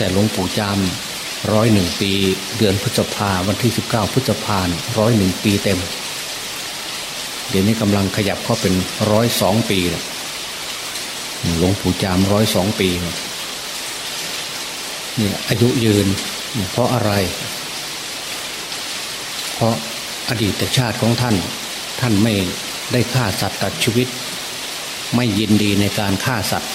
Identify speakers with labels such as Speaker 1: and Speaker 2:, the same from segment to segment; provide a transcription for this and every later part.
Speaker 1: แต่หลวงปู่จามร้อยหนึ่งปี เดือนพฤษภาวันที่สิบเก้าพฤษภาร้อยหนึ่งปีเต็ม เดี๋ยวนี้กำลังขยับเข้าเป็นร้อยสองปีแล้วหลวงปู่จามร้อยสองปีนี่อายุยืน เพราะอะไร เพราะอดีตชาติของท่าน ท่านไม่ได้ฆ่าสัตว์ตัดชีวิต ไม่ยินดีในการฆ่าสัตว์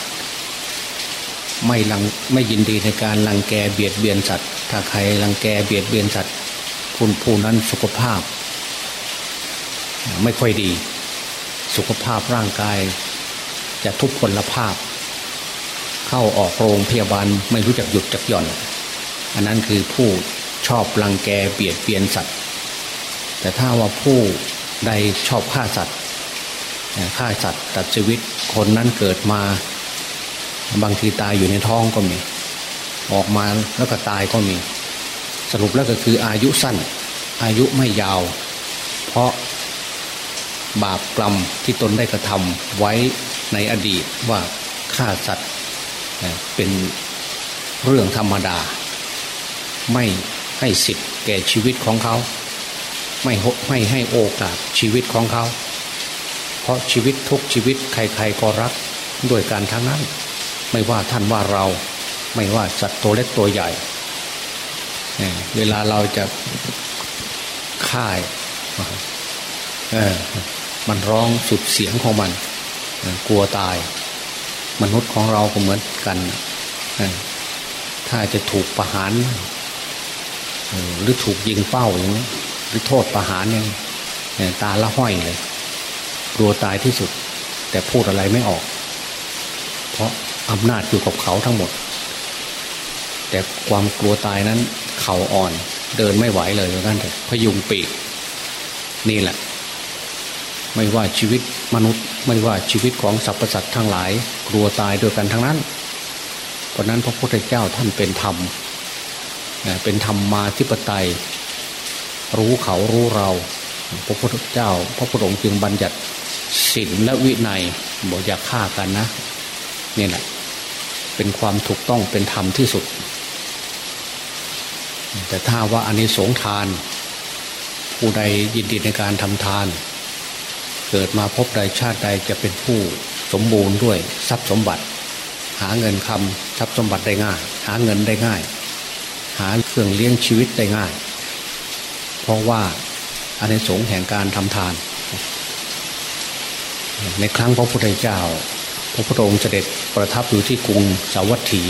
Speaker 1: ไม่ลังไม่ยินดีในการลังแกเบียดเบียนสัตว์ ถ้าใครลังแกเบียดเบียนสัตว์คุณผู้นั้นสุขภาพ ไม่ค่อยดี สุขภาพร่างกาย จะทุพพลภาพ เข้าออกโรงพยาบาลไม่รู้จักหยุดจักหย่อน อันนั้นคือผู้ชอบลังแกเบียดเบียนสัตว์ แต่ถ้าว่าผู้ใดชอบฆ่าสัตว์ฆ่าสัตว์ตัดชีวิตคนนั้นเกิดมา บางทีตายอยู่ในท้องก็มี ออกมาแล้วก็ตายก็มี สรุปแล้วก็คืออายุสั้น อายุไม่ยาว เพราะบาปกรรมที่ตนได้กระทำไว้ในอดีตว่าฆ่าสัตว์เป็นเรื่องธรรมดา ไม่ให้สิทธิ์แก่ชีวิตของเขา ไม่ไม่ให้โอกาสชีวิตของเขา เพราะชีวิตทุกชีวิตใครๆก็รักด้วยการทั้งนั้น ไม่ว่าท่านว่าเราไม่ว่าสัตว์ตัวเล็กตัวใหญ่ เวลาเราจะฆ่าเออมันร้องสุดเสียงของมัน กลัวตาย มนุษย์ของเราก็เหมือนกันถ้าจะถูกประหารหรือถูกยิงเป้าอย่างนี้หรือโทษประหารอย่างตาละห้อยเลย กลัวตายที่สุด แต่พูดอะไรไม่ออก เพราะ อำนาจอยู่กับเขาทั้งหมด แต่ความกลัวตายนั้น เขาอ่อนเดินไม่ไหวเลยนั่นแต่พยุงปีก นี่แหละ ไม่ว่าชีวิตมนุษย์ ไม่ว่าชีวิตของสรรพสัตว์ทั้งหลาย กลัวตายด้วยกันทั้งนั้น เพราะนั้นพระพุทธเจ้าท่านเป็นธรรมเป็นธรรมมาธิปไตย รู้เขารู้เรา พระพุทธเจ้า พระพุทธองค์จึงบัญญัติศีลและวินัยบอกอย่าฆ่ากันนะนี่แหละ เป็นความถูกต้องเป็นธรรมที่สุด แต่ถ้าว่าอันนี้สงทาน ผู้ใดยินดีในการทำทาน เกิดมาพบใดชาติใดจะเป็นผู้สมบูรณ์ด้วยทรัพย์สมบัติ หาเงินคำทรัพย์สมบัติได้ง่าย หาเงินได้ง่าย หาเครื่องเลี้ยงชีวิตได้ง่าย เพราะว่าอันในสงแห่งการทำทาน ในครั้งพระพุทธเจ้า พระพุทธองค์เสด็จประทับอยู่ที่กรุงสาวัตถี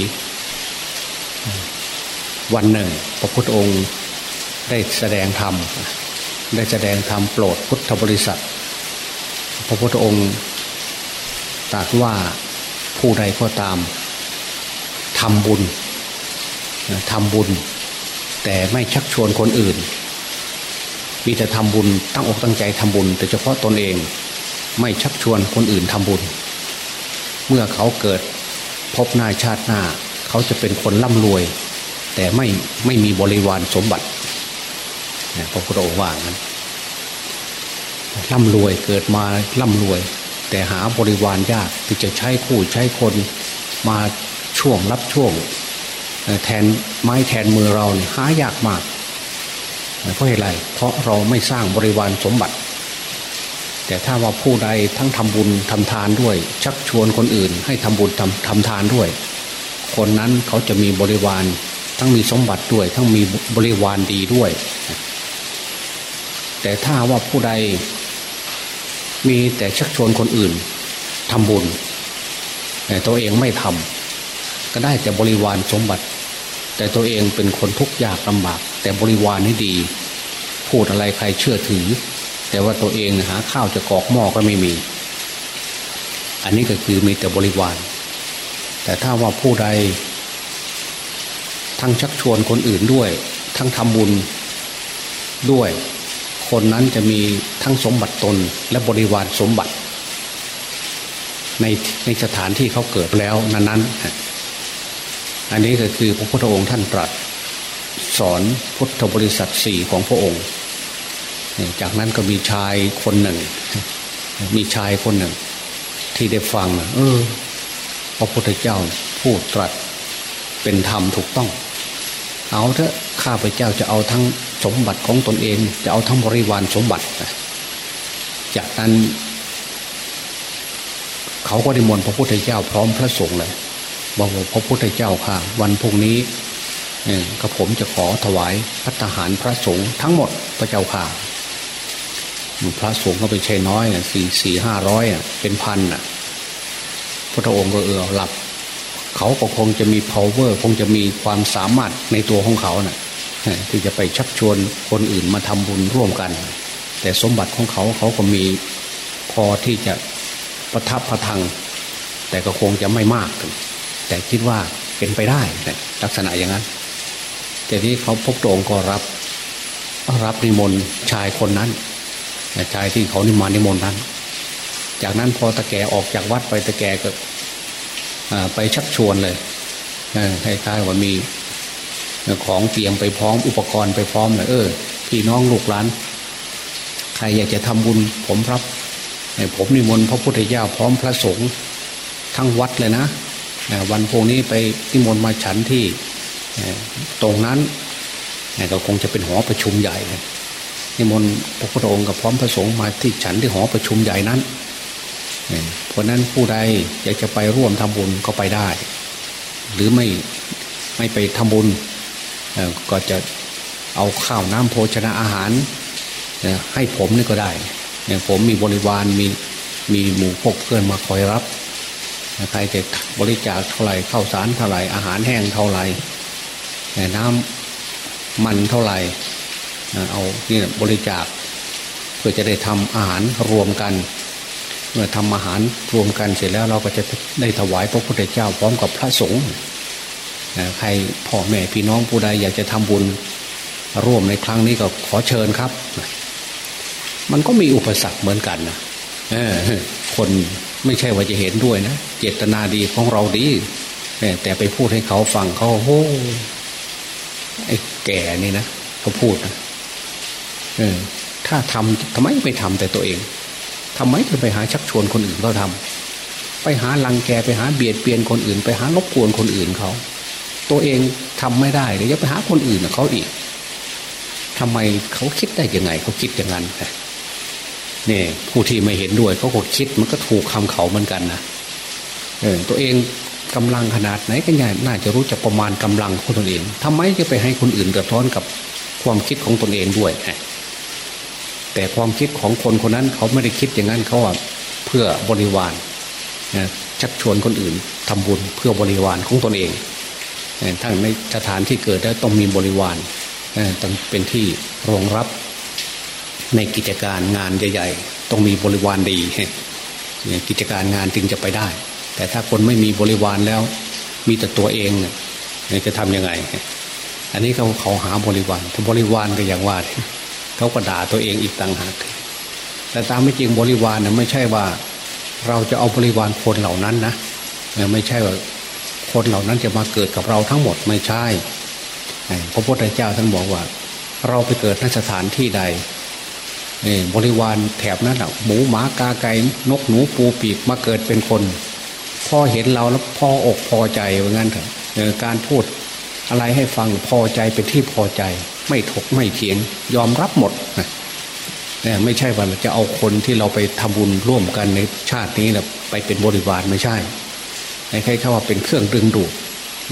Speaker 1: วันหนึ่ง พระพุทธองค์ได้แสดงธรรม ได้แสดงธรรมโปรดพุทธบริษัท พระพุทธองค์ตรัสว่าผู้ใดก็ตามทำบุญทำบุญ แต่ไม่ชักชวนคนอื่น มีแต่ทำบุญตั้งอกตั้งใจทำบุญ แต่เฉพาะตนเองไม่ชักชวนคนอื่นทำบุญ เมื่อเขาเกิดพบหน้าชาติหน้า เขาจะเป็นคนร่ำรวย แต่ไม่ไม่มีบริวารสมบัติพระพุทธองค์ว่างั้นร่ำรวยเกิดมาร่ำรวย แต่หาบริวารยากที่จะใช้คู่ใช้คนมาช่วงรับช่วงแทนไม้แทนมือเราเนี่ยหายากมากเพราะอะไรเพราะเราไม่สร้างบริวารสมบัติ แต่ถ้าว่าผู้ใดทั้งทำบุญทำทานด้วย ชักชวนคนอื่น ให้ทำบุญทำทำทานด้วย คนนั้นเขาจะมีบริวารทั้งมีสมบัติด้วย ทั้งมีบริวารดีด้วย แต่ถ้าว่าผู้ใดมีแต่ชักชวนคนอื่นทำบุญ แต่ตัวเองไม่ทำก็ได้แต่บริวารสมบัติ แต่ตัวเองเป็นคนทุกข์ยากลำบาก แต่บริวารนี่ดี พูดอะไรใครเชื่อถือ แต่ว่าตัวเองหาข้าวจะกอกหม้อก็ไม่มี อันนี้ก็คือมีแต่บริวาร แต่ถ้าว่าผู้ใด ทั้งชักชวนคนอื่นด้วย ทั้งทำบุญด้วย คนนั้นจะมีทั้งสมบัติตนและบริวารสมบัติ ในในสถานที่เขาเกิดแล้วนั้นๆ อันนี้ก็คือพระพุทธองค์ท่านตรัส สอนพุทธบริษัทสี่ของพระองค์ จากนั้นก็มีชายคนหนึ่ง มีชายคนหนึ่ง ที่ได้ฟังเออพระพุทธเจ้าพูดตรัสเป็นธรรมถูกต้อง เอาเถอะข้าพเจ้าจะเอาทั้งสมบัติของตนเอง จะเอาทั้งบริวารสมบัติ จากนั้น เขาก็ได้มนพระพุทธเจ้าพร้อมพระสงฆ์เลยบอกว่าพระพุทธเจ้าค่ะ วันพรุ่งนี้กระผมจะขอถวายพัฒหารพระสงฆ์ทั้งหมดพระเจ้าค่ะ พระสงฆ์ก็ไปใช่น้อยสี่สี่ห้าร้อยเป็นพันอะพระองค์ก็เออหลับ เขาก็คงจะมี power คงจะมีความสามารถในตัวของเขานะ่ะที่จะไปชักชวนคนอื่นมาทำบุญร่วมกัน แต่สมบัติของเขาเขาก็มีพอที่จะประทับประทัง แต่ก็คงจะไม่มาก แต่คิดว่าเป็นไปได้ลักษณะอย่างนั้น แต่นี้เขาพบตรงก็รับ รับนิมนต์ชายคนนั้น ชายที่เขานิมนนิมนต์นั้น จากนั้นพอตะแกออกจากวัดไปตะแกก็ไปชักชวนเลยคล้ายๆว่ามีของเตรียมไปพร้อมอุปกรณ์ไปพร้อมเลยเออพี่น้องลูกหลานใครอยากจะทำบุญผมรับผมนิมนต์พระพุทธเจ้าพร้อมพระสงฆ์ทั้งวัดเลยนะวันพวกนี้ไปนิมนต์มาฉันที่ตรงนั้นก็คงจะเป็นหอประชุมใหญ่ นิมนต์พระพุทธองค์กับพร้อมพระสงฆ์มาที่ฉันที่หอประชุมใหญ่นั้นเพราะนั้นผู้ใดอยากจะไปร่วมทำบุญก็ไปได้ หรือไม่ไม่ไปทำบุญก็จะเอาข้าวน้ำโภชนะอาหารให้ผมนี่ก็ได้ผมมีบริวารมีมีหมู่พกเพื่อนมาคอยรับใครจะบริจาคเท่าไหร่ข้าวสารเท่าไหร่อาหารแห้งเท่าไหร่น้ำมันเท่าไหร่ เอานี่บริจาค เพื่อจะได้ทำอาหารรวมกัน เมื่อทำอาหารรวมกันเสร็จแล้วเราก็จะได้ถวายพระพุทธเจ้าพร้อมกับพระสงฆ์ใครพ่อแม่พี่น้องผู้ใดอยากจะทำบุญร่วมในครั้งนี้ก็ขอเชิญครับ มันก็มีอุปสรรคเหมือนกันนะคนไม่ใช่ว่าจะเห็นด้วยนะ เจตนาดีของเราดีแต่ไปพูดให้เขาฟังเขาโอ้ไอ้แก่นี่นะเขาพูดนะ เออถ้าทำทำไมไม่ทำแต่ตัวเองทำไมถึงไปหาชักชวนคนอื่นเขาทำไปหาลังแกไปหาเบียดเบียนคนอื่น ไปหารบกวนคนอื่นเขา ตัวเองทำไม่ได้เดี๋ยวไปหาคนอื่นเขาอีกทำไมเขาคิดได้ยังไงเขาคิดอย่างนั้นเนี่ยผู้ที่ไม่เห็นด้วยเขาก็คิดมันก็ถูกคำเขาเหมือนกันนะเออตัวเองกำลังขนาดไหนก็ย่น่าจะรู้จักประมาณกำลังของตนเองทำไมจะไปให้คนอื่นเดือดร้อนกับความคิดของตนเองด้วย แต่ความคิดของคนคนนั้นเขาไม่ได้คิดอย่างนั้นเขาว่าเพื่อบริวารนะชักชวนคนอื่นทำบุญเพื่อบริวารของตนเองทั้งในสถานที่เกิดแล้วต้องมีบริวารต้องเป็นที่รองรับในกิจการงานใหญ่ๆ ต้องมีบริวารดีกิจการงานจึงจะไปได้ แต่ถ้าคนไม่มีบริวารแล้ว มีแต่ตัวเองจะทํำยังไง อันนี้เขาเขาหาบริวารถ้าบริวารก็อย่างว่า เขาก็ด่าตัวเองอีกต่างหากแต่ตามไม่จริงบริวารเนี่ยไม่ใช่ว่า เราจะเอาบริวารคนเหล่านั้นนะไม่ใช่ว่าคนเหล่านั้นจะมาเกิดกับเราทั้งหมดไม่ใช่พระพุทธเจ้าท่านบอกว่า เราไปเกิดในสถานที่ใดบริวารแถบนั้นหมูหมากาไก่นกหนูปูปีกมาเกิดเป็นคนพอเห็นเราแล้วพออกพอใจว่างั้นเถอะการพูดอะไรให้ฟังพอใจเป็นที่พอใจ ไม่ถกไม่เถียงยอมรับหมด ไม่ใช่ว่าจะเอาคนที่เราไปทำบุญร่วมกันในชาตินี้นะไปเป็นบริวารไม่ใช่ใครเขาว่าเป็นเครื่องดึงดูด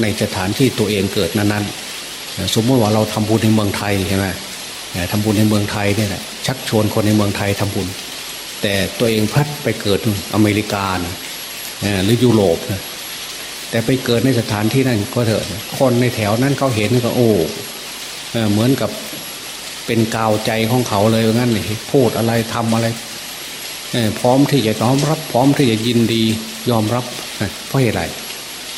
Speaker 1: ในสถานที่ตัวเองเกิดนั้นๆ สมมติว่าเราทำบุญในเมืองไทยใช่ไหมทำบุญในเมืองไทยเนี่ยชักชวนคนในเมืองไทยทำบุญ แต่ตัวเองพัดไปเกิดอเมริกาหรือยุโรปนะแต่ไปเกิดในสถานที่นั่นก็เถอะคนในแถวนั้นเขาเห็นก็โอ้เหมือนกับ เป็นกาวใจของเขาเลยว่างั้นเลยพูดอะไรทำอะไรพร้อมที่จะน้อมรับ พร้อมที่จะยินดียอมรับเพราะอะไร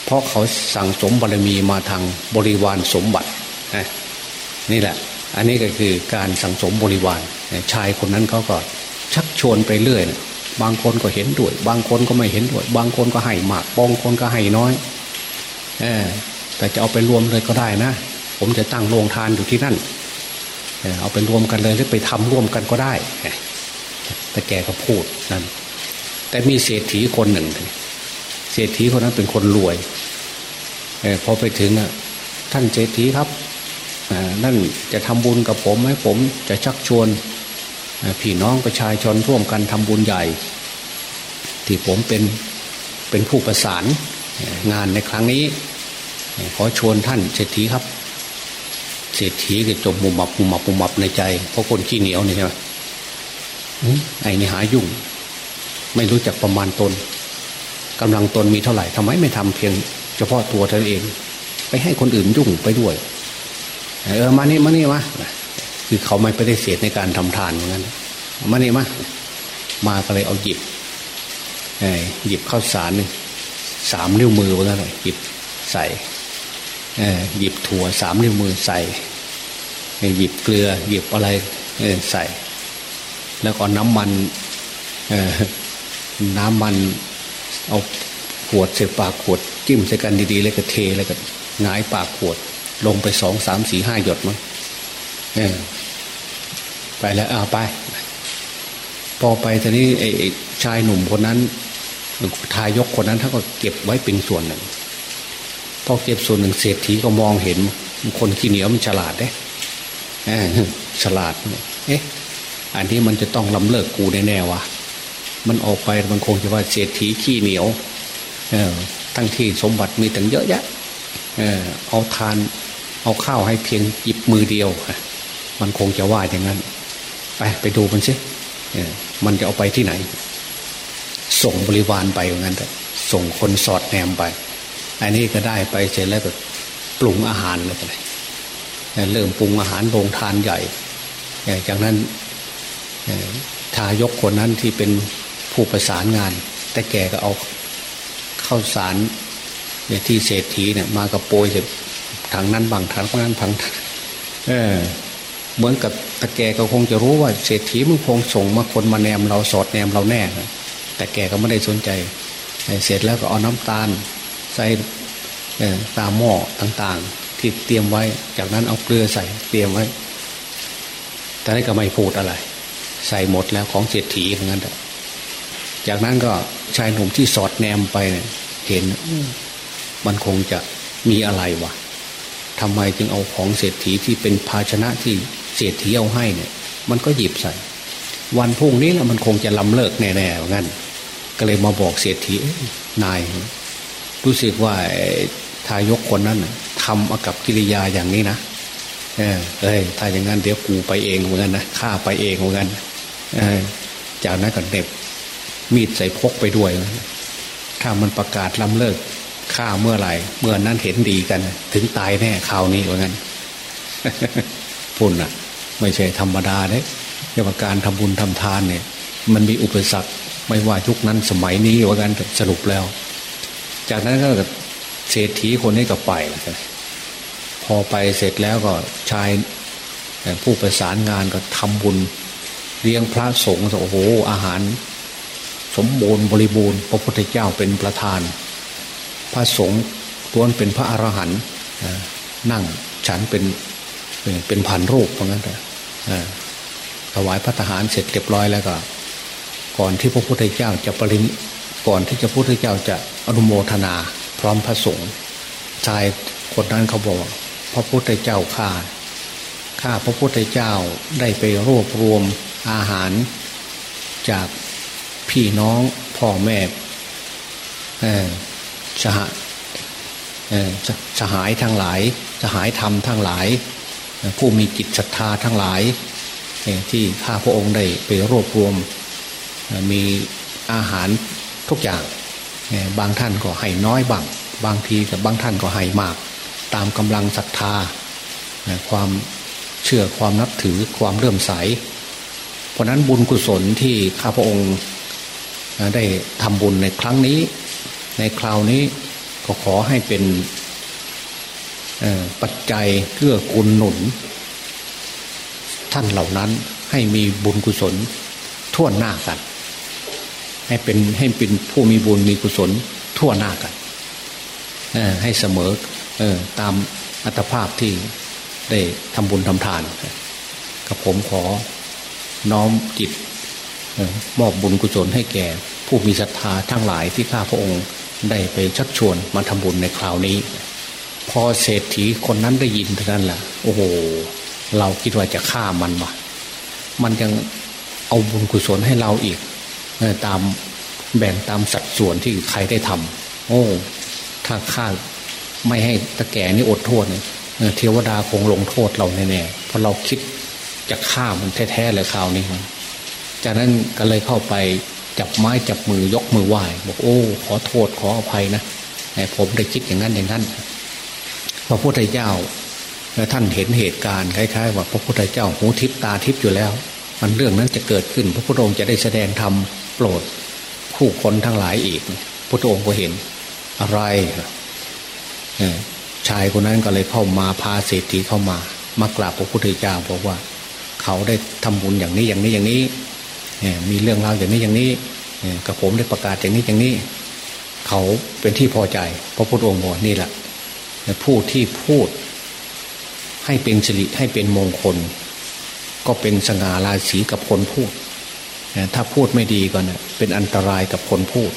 Speaker 1: เพราะเขาสั่งสมบารมีมาทางบริวารสมบัตินี่แหละ อันนี้ก็คือการสั่งสมบริวารชายคนนั้นเขาก็ชักชวนไปเรื่อยนะบางคนก็เห็นด้วย บางคนก็ไม่เห็นด้วย บางคนก็ให้มาก บางคนก็ให้น้อยอแต่จะเอาไปรวมเลยก็ได้นะ ผมจะตั้งโรงทานอยู่ที่นั่น เอาไปรวมกันเลยหรือไปทำร่วมกันก็ได้แต่แกก็พูดนั่นแต่มีเศรษฐีคนหนึ่ง เศรษฐีคนนั้นเป็นคนรวยพอไปถึงท่านเศรษฐีครับนั่นจะทำบุญกับผมไหมผมจะชักชวนพี่น้องประชาชนร่วมกันทำบุญใหญ่ ที่ผมเป็นเป็นผู้ประสานงานในครั้งนี้ ขอชวนท่านเศรษฐีครับ เศรษฐีก็จมมุมมับมุมมับมุมมับในใจ เพราะคนขี้เหนียวนี่ใช่ไหมไอ้นี่หายุ่ง ไม่รู้จักประมาณตนกำลังตนมีเท่าไหร่ทำไมไม่ทำเพียง เฉพาะตัวเธอเอง ไปให้คนอื่นยุ่งไปด้วย เออมานี่มานี่มาคือเขาไม่ไปได้เสียในการทำทานอย่างนั้นมานี่มามาก็เลยเอาหยิบหยิบข้าวสารหนึ่งสามนิ้วมือว่างั้นเลยหยิบใส่ หยิบถั่วสามนิ้วมือใส่หยิบเกลือ หยิบอะไรใส่ แล้วก็น้ำมันน้ำมันเอาขวดเสปากขวด จิ้มใส่กันดีๆ แล้วก็เทแล้วก็งายปากขวด ลงไปสองสามสี่ห้าหยดมั้งไปแล้วเอาไป พอไปทีนี้ไอ้ชายหนุ่มคนนั้นทายกคนนั้นท่านก็เก็บไว้เป็นส่วนหนึ่ง พอเก็บส่วนหนึ่งเศรษฐีก็มองเห็น คนขี้เหนียวมันฉลาดเด้ฉลาด เอ๊ะ อันนี้มันจะต้องล้ำเลิกกูแน่ๆวะมันออกไปมันคงจะว่าเศรษฐีขี้เหนียวเออทั้งที่สมบัติมีตั้งเยอะแยะเออเอาทาน เอาข้าวให้เพียงหยิบมือเดียว มันคงจะว่าอย่างนั้น ไปไปดูมันสิมันจะเอาไปที่ไหน ส่งบริวารไปอย่างนั้นแต่ส่งคนสอดแนมไป อันนี้ก็ได้ไปเสร็จแล้วก็ปรุงอาหารแล้วไปเริ่มปรุงอาหารโรงทานใหญ่ จากนั้นทายกคนนั้นที่เป็นผู้ประสานงาน แต่แกก็เอาเข้าสารเนี่ยที่เศรษฐีเนี่ยมากับโปรยเสร็จทางนั้นบางทางนั้นพังเออเหมือนกับตะแกก็คงจะรู้ว่าเศรษฐีมึงคงส่งมาคนมาแนมเราสอดแนมเราแน่ แต่แกก็ไม่ได้สนใจ เสร็จแล้วก็เอาน้ำตาล ใส่ตามหม้อต่างๆ ที่เตรียมไว้ จากนั้นเอาเกลือใส่เตรียมไว้ แต่ได้ก็ไม่พูดอะไร ใส่หมดแล้วของเศรษฐีเหมือนกันจากนั้นก็ชายหนุ่มที่สอดแนมไปเนี่ยเห็นมันคงจะมีอะไรวะทำไมจึงเอาของเศรษฐีที่เป็นภาชนะที่เศรษฐีเอาให้เนี่ย มันก็หยิบใส่ วันพุ่งนี้แหละมันคงจะลำเลิกแน่ๆงั้น ก็เลยมาบอกเศรษฐีนาย รู้สึกว่าทายกคนนั้นทำอากับกิริยาอย่างนี้นะเออเอ้ยถ้าอย่างนั้นเดี๋ยวกูไปเองเหมือนกันนะข้าไปเองเหมือนกันเออจากนั้นก็เด็บมีดใส่พกไปด้วย ถ้ามันประกาศล้ำเลิกฆ่าเมื่อไหร่ เมื่อนั้นเห็นดีกัน ถึงตายแน่คราวนี้ว่างั้นพุ่นอะ ไม่ใช่ธรรมดาเลยเรื่องการทำบุญทำทานเนี่ย มันมีอุปสรรคไม่ว่ายุคนั้นสมัยนี้ว่ากันสรุปแล้ว จากนั้นก็เศรษฐีคนนี้ก็ไปพอไปเสร็จแล้วก็ชายผู้ประสานงานก็ทำบุญเลี้ยงพระสงฆ์โอ้โห อาหาร สมบูรณ์บริบูรณ์พระพุทธเจ้าเป็นประธาน พระสงฆ์ตัวนเป็นพระอรหันต์นั่งฉันเป็นเป็นพันรูปเพราะงั้นแต่ถวายพระทหารเสร็จเรียบร้อยแล้วก็ ก่อนที่พระพุทธเจ้าจะปริม ก่อนที่จะพระพุทธเจ้าจะอนุโมทนาพร้อมพระสงฆ์ชายคนนั้นเขาบอก พระพุทธเจ้าข้าข้าพระพุทธเจ้าได้ไปรวบรวมอาหาร จากพี่น้องพ่อแม่สหสหายทั้งหลายสหายธรรมทั้งหลาย ผู้มีจิตศรัทธาทั้งหลาย ที่ข้าพระองค์ได้ไปรวบรวมมีอาหาร ทุกอย่าง บางท่านก็ให้น้อยบางบางทีกับบางท่านก็ให้มาก ตามกำลังศรัทธาความเชื่อความนับถือความเลื่อมใส เพราะนั้นบุญกุศลที่ข้าพระองค์ได้ทำบุญในครั้งนี้ ในคราวนี้ก็ขอให้เป็นปัจจัยเพื่อกุลหนุน ท่านเหล่านั้นให้มีบุญกุศลทั่วหน้ากัน ให้เป็นให้เป็นผู้มีบุญมีกุศลทั่วหน้ากันให้เสมอตามอัตภาพที่ได้ทำบุญทำทานกับผมขอน้อมจิตมอบบุญกุศลให้แก่ผู้มีศรัทธาทั้งหลายที่ข้าพระองค์ได้ไปชักชวนมาทำบุญในคราวนี้ พอเศรษฐีคนนั้นได้ยินเท่านั้นแหละโอ้โห เราคิดว่าจะฆ่ามันวะมันยังเอาบุญกุศลให้เราอีก ตามแบ่งตามสัดส่วนที่ใครได้ทำโอ้ ถ้าฆ่าไม่ให้ตะแก่นี่อดโทษเนี่ยเทวดาคงลงโทษเราแน่ๆเพราะเราคิดจะฆ่ามันแท้ๆเลยคราวนี้ จากนั้นก็เลยเข้าไปจับไม้จับมือยกมือไหว้บอกโอ้ ขอโทษขออภัยนะผมได้คิดอย่างนั้นอย่างนั้นพระพุทธเจ้าท่านเห็นเหตุการณ์คล้ายๆว่าพระพุทธเจ้าหูทิพตาทิพอยู่แล้ว มันเรื่องนั้นจะเกิดขึ้น พระพุทธองค์จะได้แสดงธรรม โปรดผู้คนทั้งหลายอีกพระองค์ก็เห็นอะไรชายคนนั้นก็เลยเข้ามาพาเศรษฐีเข้ามามากราบพระพุทธเจ้าบอกว่า เขาได้ทำบุญอย่างนี้อย่างนี้อย่างนี้มีเรื่องราวอย่างนี้อย่างนี้กับผมได้ประกาศอย่างนี้อย่างนี้ เขาเป็นที่พอใจ พระพุทธองค์บอกนี่แหละผู้ที่พูด ให้เป็นสิริให้เป็นมงคล ก็เป็นสง่าราศีกับคนพูด ถ้าพูดไม่ดีก็เนเป็นอันตรายกับคนพูด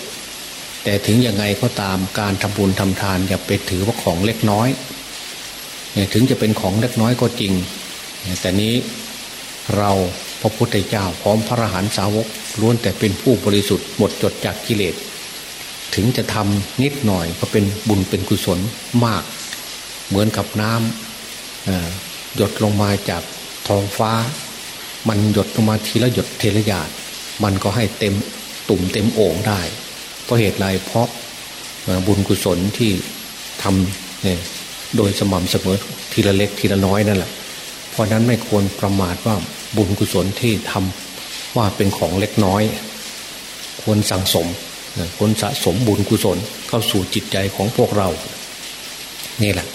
Speaker 1: แต่ถึงยังไงก็ตามการทำบุญทำทานอย่าไปถือว่าของเล็กน้อยถึงจะเป็นของเล็กน้อยก็จริง แต่นี้เราพระพุทธเจ้าพร้อมพระอรหันตสาวกล้วนแต่เป็นผู้บริสุทธิ์หมดจดจากกิเลส ถึงจะทำนิดหน่อยก็เป็นบุญเป็นกุศลมาก เหมือนกับน้ำหยดลงมาจากท้องฟ้า มันหยดลงมาทีละหยดเทละหยาด มันก็ให้เต็มตุ่มเต็มโอ่งได้ เพราะเหตุไรเพราะบุญกุศลที่ทำโดยสม่ำเสมอทีละเล็กทีละน้อยนั่นแหละ เพราะนั้นไม่ควรประมาทว่าบุญกุศลที่ทำว่าเป็นของเล็กน้อย ควรสั่งสมควรสะสมบุญกุศลเข้าสู่จิตใจของพวกเรา นี่แหละ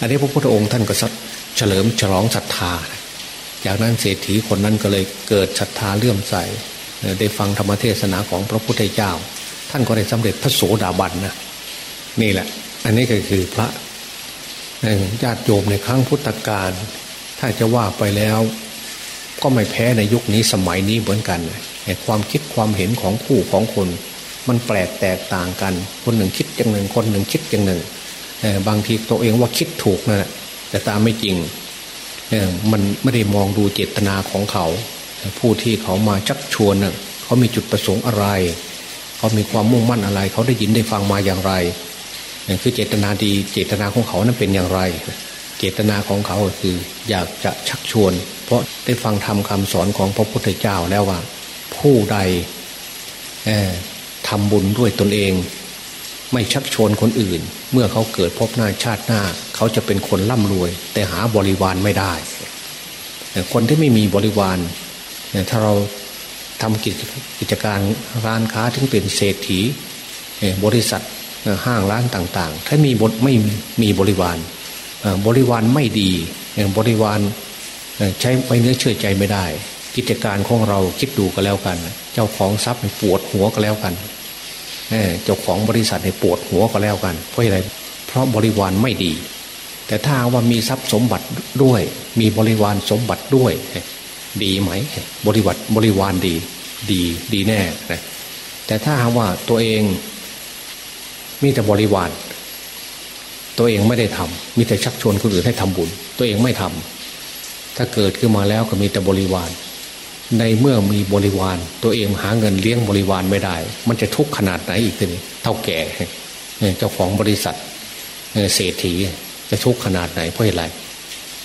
Speaker 1: อันนี้พระพุทธองค์ท่านก็เฉลิมฉลองศรัทธา จากนั้นเศรษฐีคนนั้นก็เลยเกิดศรัทธาเลื่อมใส ได้ฟังธรรมเทศนาของพระพุทธเจ้า ท่านก็ได้สำเร็จพระโสดาบันนะนี่แหละ อันนี้ก็คือพระญาติโยมในครั้งพุทธกาลถ้าจะว่าไปแล้ว ก็ไม่แพ้ในยุคนี้สมัยนี้เหมือนกันแต่ความคิดความเห็นของผู้ของคน มันแปลกแตกต่างกัน คนหนึ่งคิดอย่างหนึ่งคนหนึ่งคิดอย่างหนึ่งบางทีตัวเองว่าคิดถูกนะแต่ตามไม่จริงมันไม่ได้มองดูเจตนาของเขา ผู้ที่เขามาชักชวนเขามีจุดประสงค์อะไร เขามีความมุ่งมั่นอะไร เขาได้ยินได้ฟังมาอย่างไรคือเจตนาดีเจตนาของเขานั้นเป็นอย่างไร เจตนาของเขาคืออยากจะชักชวน เพราะได้ฟังธรรมคาสอนของพระพุทธเจ้าแล้วว่า ผู้ใดทำบุญด้วยตนเอง ไม่ชักชวนคนอื่น เมื่อเขาเกิดพบหน้าชาติหน้า เขาจะเป็นคนร่ำรวย แต่หาบริวารไม่ได้ คนที่ไม่มีบริวาร ถ้าเราทำกิจกจการร้านค้าถึงเป็นเศรษฐีบริษัทห้างร้านต่าง ๆ ถ้ามีบทไม่มีบริวารบริวารไม่ดีบริวารใช้ไว้เนื้อเชื่อใจไม่ได้ กิจการของเราคิดดูก็แล้วกัน เจ้าของทรัพย์ปวดหัวก็แล้วกันเจ้าของบริษัทปวดหัวก็แล้วกัน เพราะอะไรเพราะบริวารไม่ดี แต่ถ้าว่ามีทรัพย์สมบัติด้วย มีบริวารสมบัติด้วย ดีไหม บริวัติบริวารดี ดีดีแน่นะแต่ถ้าหากว่าตัวเองมีแต่บริวาร ตัวเองไม่ได้ทำมีแต่ชักชวนคนอื่นให้ทำบุญ ตัวเองไม่ทำถ้าเกิดขึ้นมาแล้วก็มีแต่บริวาร ในเมื่อมีบริวาร ตัวเองหาเงินเลี้ยงบริวารไม่ได้ มันจะทุกข์ขนาดไหนอีกทีนี้เท่าแก่เจ้าของบริษัทเศรษฐีจะทุกข์ขนาดไหนเพราะอะไร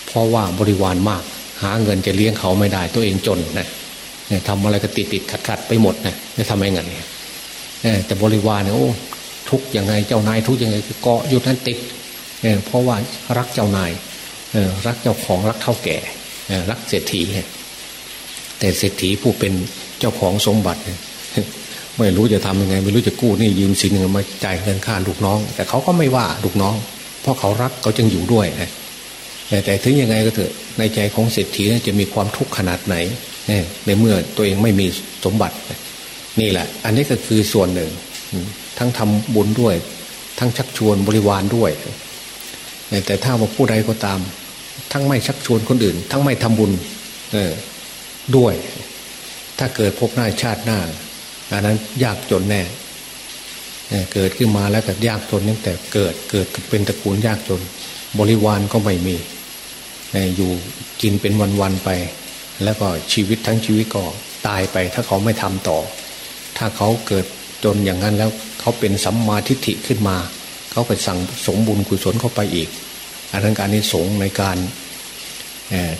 Speaker 1: เพราะว่าบริวารมาก หาเงินจะเลี้ยงเขาไม่ได้ ตัวเองจนนะทำอะไรก็ติดติดขัดขัดไปหมดนะจะทำยังไงแต่บริวารเนี่ยโอ้ทุกยังไงเจ้านายทุกยังไงเกาะอยู่นั้นติดเพราะว่ารักเจ้านายรักเจ้าของรักเท่าแก่รักเศรษฐีแต่เศรษฐีผู้เป็นเจ้าของสมบัติไม่รู้จะทำยังไง ไม่รู้จะกู้นี่ยืมสินเงินมาจ่ายเงินค่าลูกน้อง แต่เขาก็ไม่ว่าลูกน้อง เพราะเขารักเขาจึงอยู่ด้วยแต่ แต่ถึงยังไงก็เถอะในใจของเศรษฐีจะมีความทุกข์ขนาดไหนในเมื่อตัวเองไม่มีสมบัติ นี่แหละ อันนี้ก็คือส่วนหนึ่ง ทั้งทำบุญด้วย ทั้งชักชวนบริวารด้วย แต่ถ้าว่าผู้ใดก็ตาม ทั้งไม่ชักชวนคนอื่น ทั้งไม่ทำบุญด้วย ถ้าเกิดพบหน้าชาติหน้าอันนั้นยากจนแน่เกิดขึ้นมาแล้วแต่ยากจนตั้งแต่เกิดเกิดเป็นตระกูลยากจน บริวารก็ไม่มี อยู่กินเป็นวันๆไป แล้วก็ชีวิตทั้งชีวิตก็ตายไป ถ้าเขาไม่ทำต่อ ถ้าเขาเกิดจนอย่างนั้นแล้วเขาเป็นสัมมาทิฏฐิขึ้นมา เขาไปสั่งสมบุญกุศลเข้าไปอีกอันนั้นการนี้สงในการ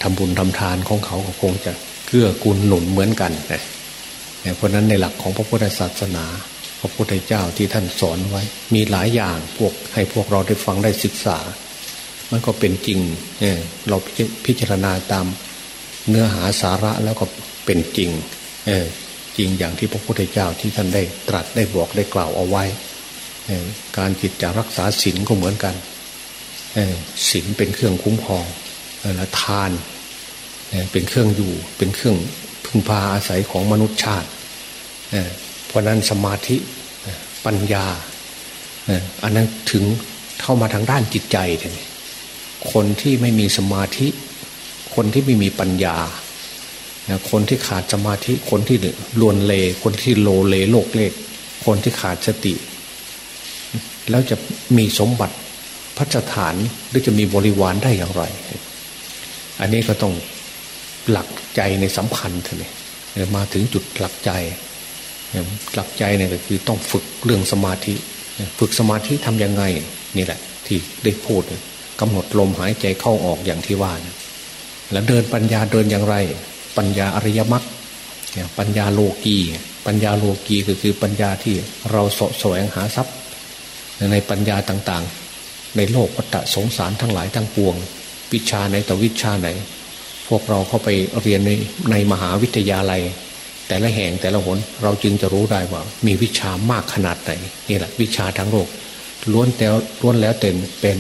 Speaker 1: ทำบุญทำทานของเขาคงจะเกื้อกูลหนุนเหมือนกันนะเพราะนั้นในหลักของพระพุทธศาสนา พระพุทธเจ้าที่ท่านสอนไว้ มีหลายอย่างพวกให้พวกเราได้ฟังได้ศึกษา มันก็เป็นจริงเราพิจารณาตามเนื้อหาสาระแล้วก็เป็นจริงจริงอย่างที่พระพุทธเจ้าที่ท่านได้ตรัสได้บอกได้กล่าวเอาไว้ การจิตจะรักษาศีลก็เหมือนกันศีลเป็นเครื่องคุ้มครองและทานเป็นเครื่องอยู่เป็นเครื่องพึ่งพาอาศัยของมนุษย์ชาติเพราะนั้นสมาธิปัญญาอันนั้นถึงเข้ามาทางด้านจิตใจเลย คนที่ไม่มีสมาธิ คนที่ไม่มีปัญญา คนที่ขาดสมาธิ คนที่ลวนเล คนที่โลเลโลกเลกคนที่ขาดสติ แล้วจะมีสมบัติพัฒฐานหรือจะมีบริวารได้อย่างไร อันนี้ก็ต้องหลักใจในสำคัญเถอะเนี่ยมาถึงจุดหลักใจ หลักใจเนี่ยก็คือต้องฝึกเรื่องสมาธิ ฝึกสมาธิทำยังไง นี่แหละ ที่ได้พูด กำหนดลมหายใจเข้าออกอย่างที่ว่าแล้วเดินปัญญาเดินอย่างไร ปัญญาอริยมรรคปัญญาโลกีปัญญาโลกีก็คือปัญญาที่เราสะแสวงหาทรัพย์ในปัญญาต่างๆ ในโลกวัฏสงสารทั้งหลายทั้งปวง วิชาไหนต่อวิชาไหน พวกเราเข้าไปเรียนในในมหาวิทยาลัย แต่ละแห่งแต่ละหนเราจึงจะรู้ได้ว่า มีวิชามากขนาดไหนนี่แหละวิชาทั้งโลกล้วนแต่ล้วนแล้วเต็มเป็น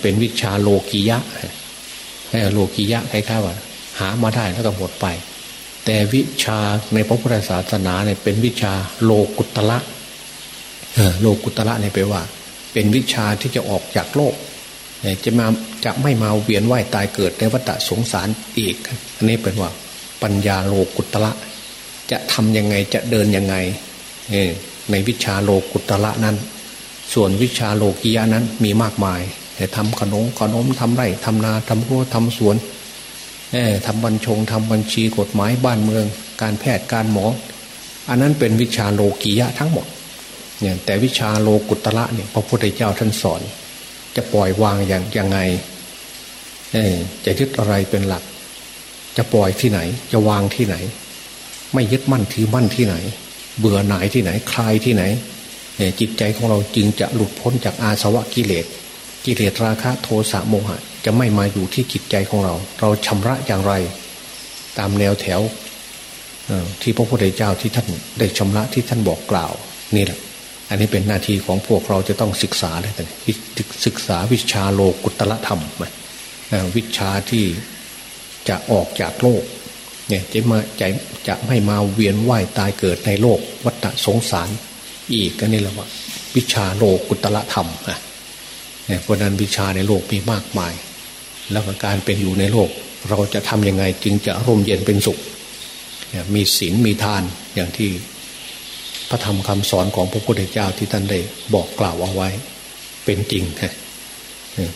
Speaker 1: เป็นวิชาโลกียะโลกียะใครๆว่า หามาได้แล้วก็หมดไป แต่วิชาในพระพุทธศาสนาเนี่ยเป็นวิชาโลกุตละโลกุตละเนี่ยแปลว่า เป็นวิชาที่จะออกจากโลกจะมาจะไม่มาเวียนว่ายตายเกิดในวัฏสงสารอีกอันนี้เป็นว่า ปัญญาโลกุตละ จะทำยังไงจะเดินยังไงในวิชาโลกุตละนั้น ส่วนวิชาโลกียะนั้นมีมากมาย ทำขนมขนมทำไร่ทำนาทำรั้วทำสวนทำบัญชงทำบัญชีกฎหมายบ้านเมือง การแพทย์การหมอ อันนั้นเป็นวิชาโลกียะทั้งหมดเนี่ยแต่วิชาโลกุตระเนี่ยพระพุทธเจ้าท่านสอน จะปล่อยวางอย่างยังไงจะยึดอะไรเป็นหลัก จะปล่อยที่ไหน จะวางที่ไหน ไม่ยึดมั่นถือมั่นที่ไหน เบื่อหน่ายที่ไหนคลายที่ไหนจิตใจของเราจึงจะหลุดพ้นจากอาสวะกิเลส กิเลสราคะโทสะโมหะ จะไม่มาอยู่ที่จิตใจของเรา เราชำระอย่างไร ตามแนวแถวที่พระพุทธเจ้าที่ท่านได้ชำระที่ท่านบอกกล่าวนี่แหละ อันนี้เป็นหน้าที่ของพวกเราจะต้องศึกษาเลยแต่ศึกษาวิชาโลกุตละธรรมวิชาที่จะออกจากโลกเนี่ยจะมาจะจะไม่มาเวียนว่ายตายเกิดในโลก วัฏสงสาร อีกก็นี่แหละว่า วิชาโลกุตละธรรมนะ เพราะนั้นวิชาในโลกมีมากมาย แล้วการเป็นอยู่ในโลก เราจะทำยังไงจึงจะร่มเย็นเป็นสุข มีศีลมีทานอย่างที่พระธรรมคำสอนของพระพุทธเจ้าที่ท่านได้บอกกล่าวเอาไว้ เป็นจริงฮะ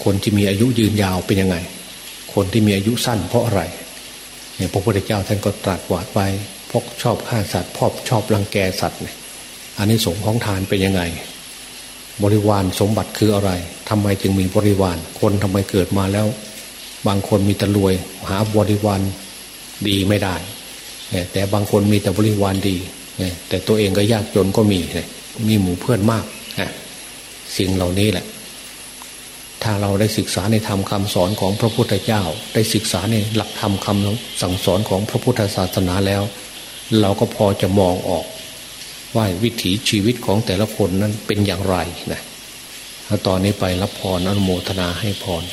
Speaker 1: คนที่มีอายุยืนยาวเป็นยังไง คนที่มีอายุสั้นเพราะอะไรเนี่ยพระพุทธเจ้าท่านก็ตรัสวาดไว้พกชอบฆ่าสัตว์พอบชอบรังแกสัตว์เนี่ยอันนี้สงของทานเป็นยังไง บริวารสมบัติคืออะไรทำไมจึงมีบริวาร คนทำไมเกิดมาแล้ว บางคนมีแต่รวย หาบริวารดีไม่ได้ แต่บางคนมีแต่บริวารดี แต่ตัวเองก็ยากจนก็มี มีหมู่เพื่อนมาก สิ่งเหล่านี้แหละ ถ้าเราได้ศึกษาในธรรมคาสอนของพระพุทธเจ้า ได้ศึกษาในหลักธรรมคำสั่งสอนของพระพุทธศาสนาแล้ว เราก็พอจะมองออก ว่าวิถีชีวิตของแต่ละคนนั้นเป็นอย่างไรนะตอนนี้ไปรับพรอนุโมทนาให้พร